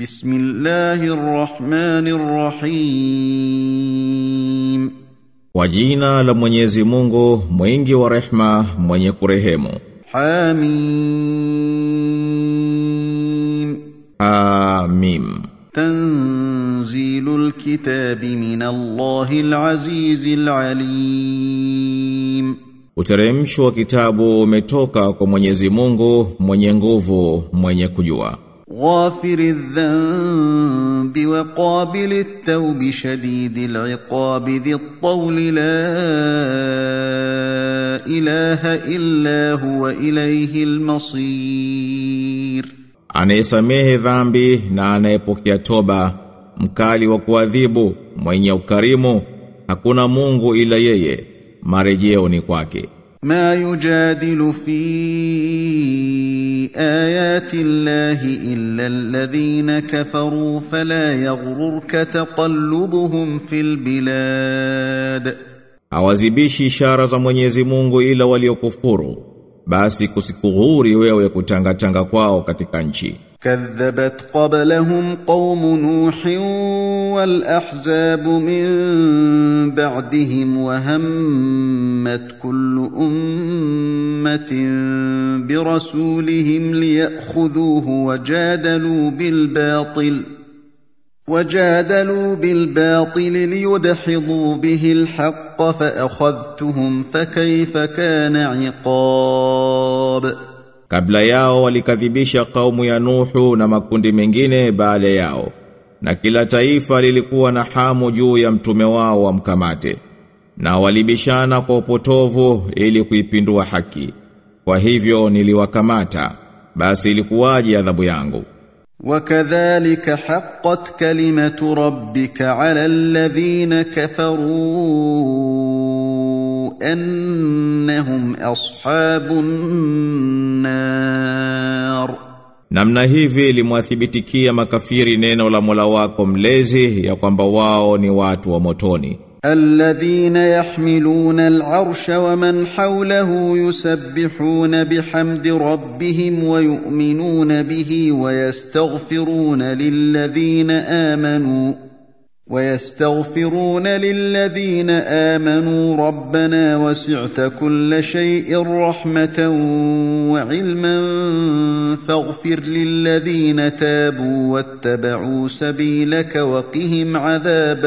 بسم الله الرحمن الرحيم Kwa jina la Mwenyezi Mungu, mwingi wa rehma, mwenye kurehemu. حاميم Hamim. تنزيل الكتاب من الله العزيز العليم Uteremsho wa kitabu umetoka kwa Mwenyezi Mungu, mwenye nguvu, mwenye kujua. غافر الذنب وقابل التوب شديد العقاب ذي الطول لا اله الا هو اليه المصير Anayesamehe dhambi na anayepokea toba, mkali wa kuadhibu, mwenye ukarimu, hakuna Mungu ila yeye, marejeo ni kwake. ما يجادل في ايات الله الا الذين كفروا فلا يغررك تقلبهم في البلاد Hawazibishi ishara za Mwenyezi Mungu ila waliokufuru. Basi kusikughuri wewe kutangatanga kwao katika nchi. كذبت قبلهم قوم نوح والأحزاب من بعدهم وهمت كل أمة برسولهم ليأخذوه وجادلوا بالباطل وجادلوا بالباطل ليدحضوا به الحق فأخذتهم فكيف كان عقاب Kabla yao walikadhibisha kaumu ya Nuhu na makundi mengine baada yao. Na kila taifa lilikuwa na hamu juu ya mtume wao wamkamate. Na walibishana kwa upotovu ili kuipindua haki. Kwa hivyo niliwakamata. Basi ilikuwaje adhabu yangu? وكذلك حقت كلمه ربك على الذين كفروا انهم اصحاب النار Namna hivi limwathibitikia makafiri neno la Mola wako mlezi ya kwamba wao ni watu wa motoni. الذين يحملون العرش ومن حوله يسبحون بحمد ربهم ويؤمنون به ويستغفرون للذين آمنوا ويستغفرون للذين آمنوا ربنا وسعت كل شيء رحمة وعلما فاغفر للذين تابوا واتبعوا سبيلك وقهم عذاب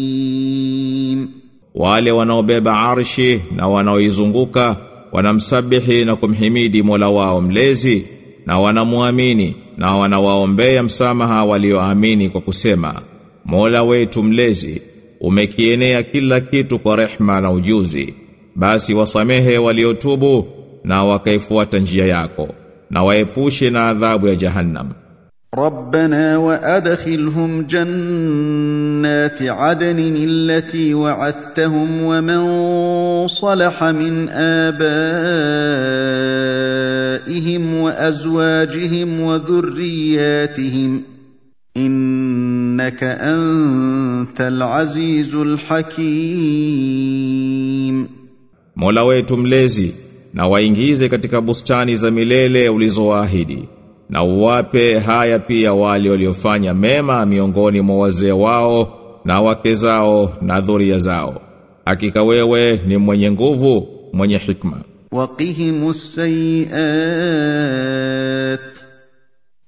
الجحيم Wale wanaobeba arshi na wanaoizunguka wanamsabihi na kumhimidi Mola wao mlezi na wanamuamini na wanawaombea msamaha walioamini kwa kusema Mola wetu mlezi umekienea kila kitu kwa rehma na ujuzi basi wasamehe waliotubu na wakaifuata njia yako na waepushe na adhabu ya jahannam ربنا وادخلهم جنات عدن التي وعدتهم ومن صلح من ابائهم وازواجهم وذرياتهم انك انت العزيز الحكيم Mola wetu mlezi na waingize katika bustani za milele ulizowaahidi na uwape haya pia wale waliofanya mema miongoni mwa wazee wao na wake zao na dhuria zao hakika wewe ni mwenye nguvu mwenye hikma وقهم السيئات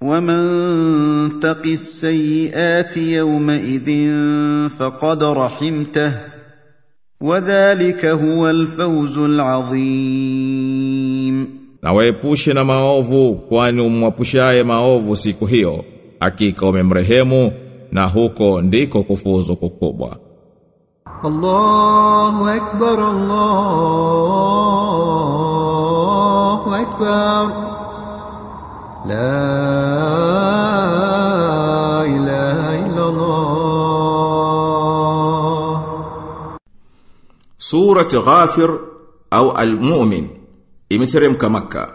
ومن تق السيئات يومئذ فقد رحمته وذلك هو الفوز العظيم na waepushe na maovu kwani umwapushaye maovu siku hiyo hakika umemrehemu na huko ndiko kufuzu kukubwa الله أكبر الله أكبر la Surat Ghafir au Al-Mu'min imeteremka Makka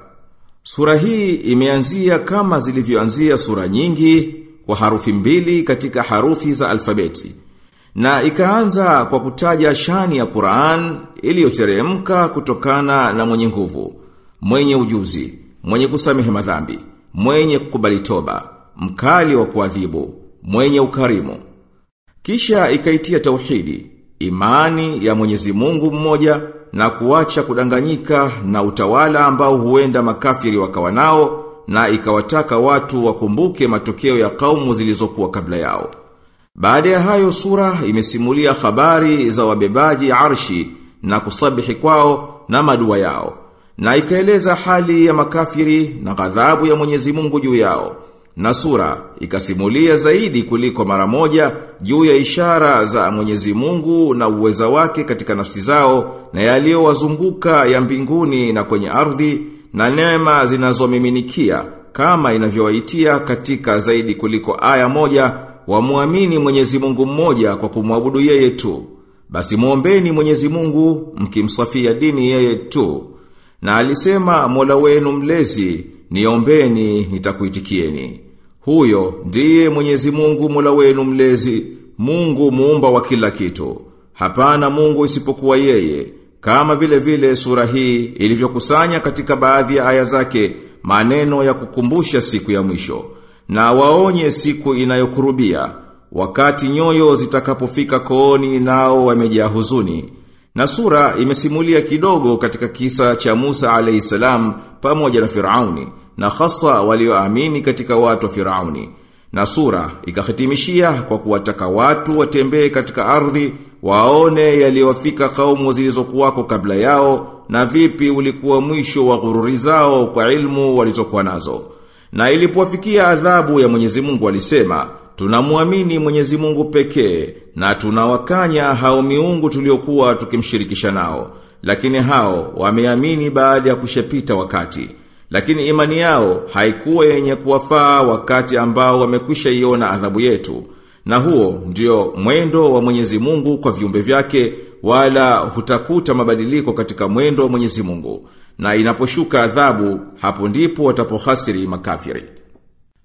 Sura hii imeanzia kama zilivyoanzia sura nyingi kwa harufi mbili katika harufi za alfabeti na ikaanza kwa kutaja shani ya Qur'an iliyoteremka kutokana na mwenye nguvu, mwenye ujuzi, mwenye kusamehe madhambi mwenye kukubali toba, mkali wa kuadhibu, mwenye ukarimu. Kisha ikaitia tauhidi, imani ya Mwenyezi Mungu mmoja na kuacha kudanganyika na utawala ambao huenda makafiri wakawa nao na ikawataka watu wakumbuke matokeo ya kaumu zilizokuwa kabla yao. Baada ya hayo sura imesimulia habari za wabebaji arshi na kusabihi kwao na madua yao. Na ikaeleza hali ya makafiri na ghadhabu ya Mwenyezi Mungu juu yao. Na sura ikasimulia zaidi kuliko mara moja juu ya ishara za Mwenyezi Mungu na uweza wake katika nafsi zao na yaliyowazunguka ya mbinguni na kwenye ardhi na neema zinazomiminikia kama inavyowaitia katika zaidi kuliko aya moja wamuamini Mwenyezi Mungu mmoja kwa kumwabudu yeye tu. Basi muombeni Mwenyezi Mungu mkimsafia dini yeye tu. Na alisema Mola wenu mlezi, niombeni nitakuitikieni. Huyo ndiye Mwenyezi Mungu Mola wenu mlezi, Mungu muumba wa kila kitu. Hapana Mungu isipokuwa yeye. Kama vile vile sura hii ilivyokusanya katika baadhi ya aya zake maneno ya kukumbusha siku ya mwisho na waonye siku inayokurubia wakati nyoyo zitakapofika kooni nao wamejaa huzuni. Na sura imesimulia kidogo katika kisa cha Musa alayhisalam pamoja na Firauni na hasa walioamini katika watu wa Firauni. Na sura ikahitimishia kwa kuwataka watu watembee katika ardhi waone yaliyowafika kaumu zilizokuwako kabla yao na vipi ulikuwa mwisho wa ghururi zao kwa ilmu walizokuwa nazo. Na ilipowafikia adhabu ya Mwenyezi Mungu alisema, tunamwamini Mwenyezi Mungu pekee na tunawakanya hao miungu tuliokuwa tukimshirikisha nao. Lakini hao wameamini baada ya kushepita wakati. Lakini imani yao haikuwa yenye kuwafaa wakati ambao wamekwisha iona adhabu yetu. Na huo ndio mwendo wa Mwenyezi Mungu kwa viumbe vyake wala hutakuta mabadiliko katika mwendo wa Mwenyezi Mungu. Na inaposhuka adhabu hapo ndipo watapohasiri makafiri.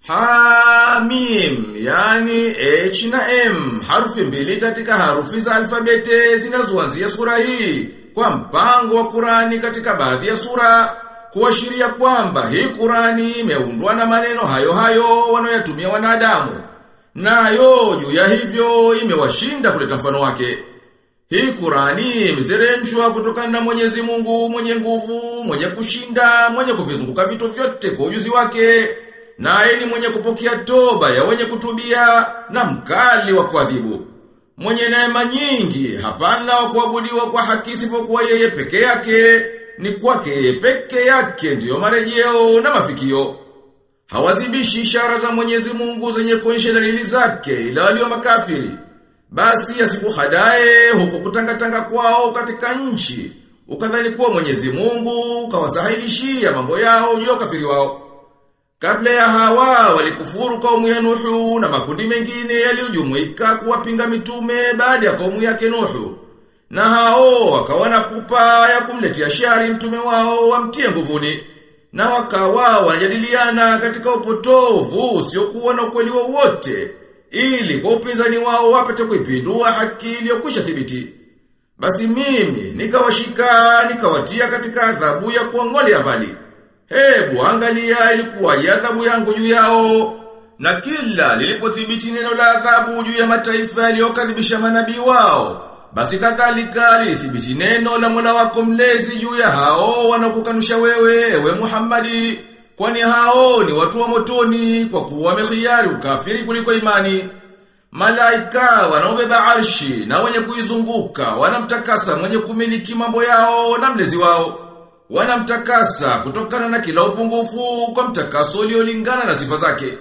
Hamim, yani H na M, harufi mbili katika harufi za alfabete zinazoanzia sura hii kwa mpango wa Qurani katika baadhi ya sura kuashiria kwamba hii Qurani imeundwa na maneno hayo hayo wanayotumia wanadamu. Nayo juu ya hivyo imewashinda kuleta mfano wake. Hii Qurani imezeremshwa kutokana na Mwenyezi Mungu mwenye nguvu, mwenye kushinda, mwenye kuvizunguka vitu vyote kwa ujuzi wake. Naye ni mwenye kupokea toba ya wenye kutubia na mkali wa kuadhibu. Mwenye neema nyingi, hapana wa kuabudiwa kwa haki isipokuwa yeye peke yake, ni kwake yeye peke yake ndiyo marejeo na mafikio. Hawazibishi ishara za Mwenyezi Mungu zenye kuonyesha dalili zake ila walio makafiri. Basi asikuhadae huko kutangatanga kwao katika nchi. Ukadhani kuwa Mwenyezi Mungu kawasahilishia mambo yao juu ya ukafiri wao. Kabla ya hawa walikufuru kaumu ya Nuhu na makundi mengine yaliyojumuika kuwapinga mitume baada ya kaumu yake Nuhu. Na hao wakawa na pupa ya kumletea shari mtume wao wamtie nguvuni. Na wakawa wanajadiliana katika upotovu usiokuwa na ukweli wowote ili kwa upinzani wao wapate kuipindua haki iliyokwisha thibiti. Basi mimi nikawashika nikawatia katika adhabu ya kuangolea mbali. Hebu angalia ilikuwa adhabu yangu juu yao. Na kila lilipothibiti neno la adhabu juu ya mataifa yaliyokadhibisha manabii wao, basi kadhalika lilithibiti neno la Mola wako mlezi juu ya hao wanaokukanusha wewe, we Muhammadi, kwani hao ni watu wa motoni kwa kuwa wamehiari ukafiri kuliko imani. Malaika wanaobeba arshi na wenye kuizunguka wanamtakasa mwenye kumiliki mambo yao na mlezi wao. Wanamtakasa kutokana na kila upungufu kwa mtakaso uliolingana na sifa zake.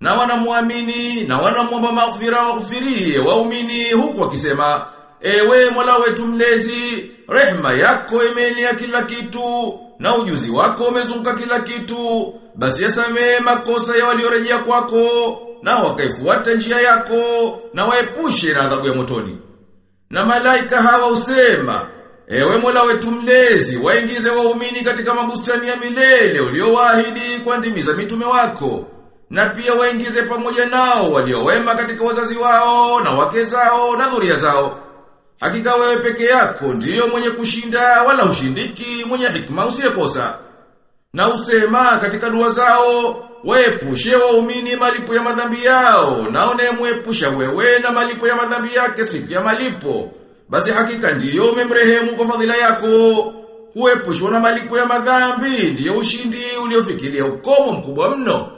Na wanamuamini na wanamwomba maghfira waghfirie waumini huku wakisema Ewe mwala wetu mlezi, rehema yako imeenea kila kitu na ujuzi wako umezunguka kila kitu. Basi yasamee makosa ya waliorejea kwako na wakaifuata njia yako na waepushe na adhabu ya motoni. Na malaika hawa usema, ewe Mola wetu mlezi, waingize waumini katika mabustani ya milele uliowaahidi kwa ndimi za mitume wako. Na pia waingize pamoja nao waliowema katika wazazi wao na wake zao na dhuria zao. Hakika wewe peke yako ndiyo mwenye kushinda wala ushindiki mwenye hikma usiyekosa. Na usema katika dua zao, waepushe waumini malipo ya madhambi yao, na unemwepusha wewe na malipo ya madhambi yake siku ya malipo. Basi hakika ndiyo umemrehemu kwa fadhila yako. Kuepushwa na malipo ya madhambi ndiyo ushindi uliofikiria ukomo mkubwa mno.